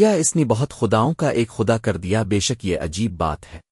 کیا اس نے بہت خداؤں کا ایک خدا کر دیا، بے شک یہ عجیب بات ہے۔